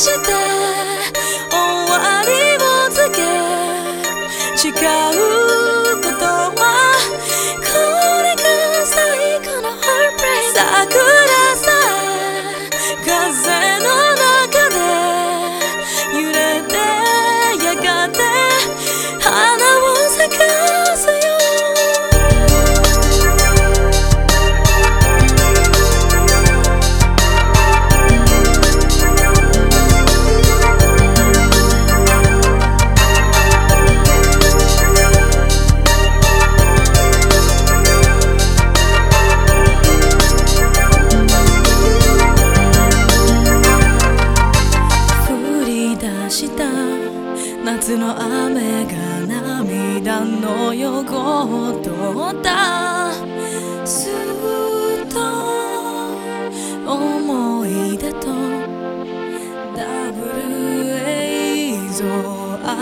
して終わりを告げ誓うことはこれが最後の Heartbreak 夏の雨が涙の汚った。すっと思い出と。ダブル映像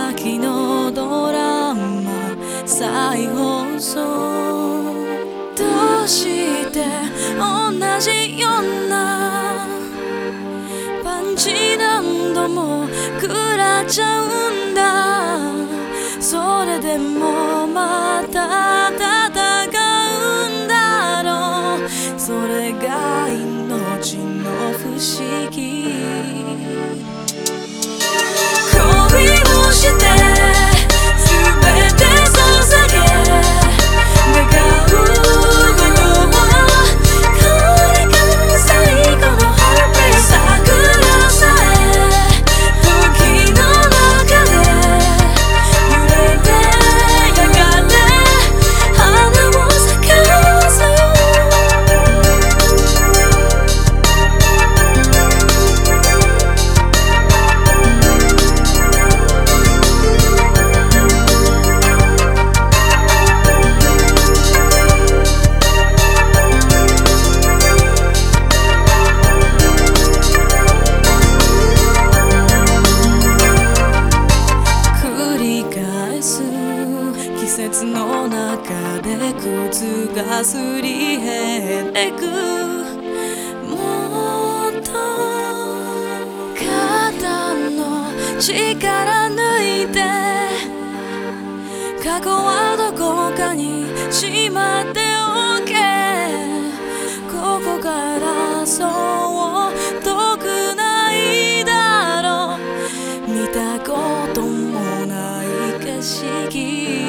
秋のドラマ再放送どうして同じようなも食らっちゃうんだ。それでもまた節の中で靴がすり減ってくもっと肩の力抜いて過去はどこかにしまっておけ。ここからそう遠くないだろう。見たこともない景色。